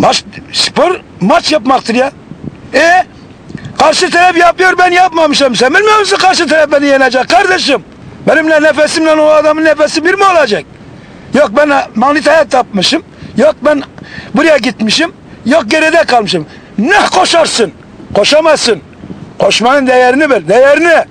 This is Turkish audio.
Maç, spor maç yapmaktır ya. E karşı taraf yapıyor ben yapmamışım. Sen bilmiyor musun karşı taraf beni yenecek kardeşim? Benimle nefesimle o adamın nefesi bir mi olacak? Yok ben manitaya tapmışım. Yok ben buraya gitmişim. Yok geride kalmışım. Ne koşarsın? Koşamazsın. Koşmanın değerini bil. Değerini.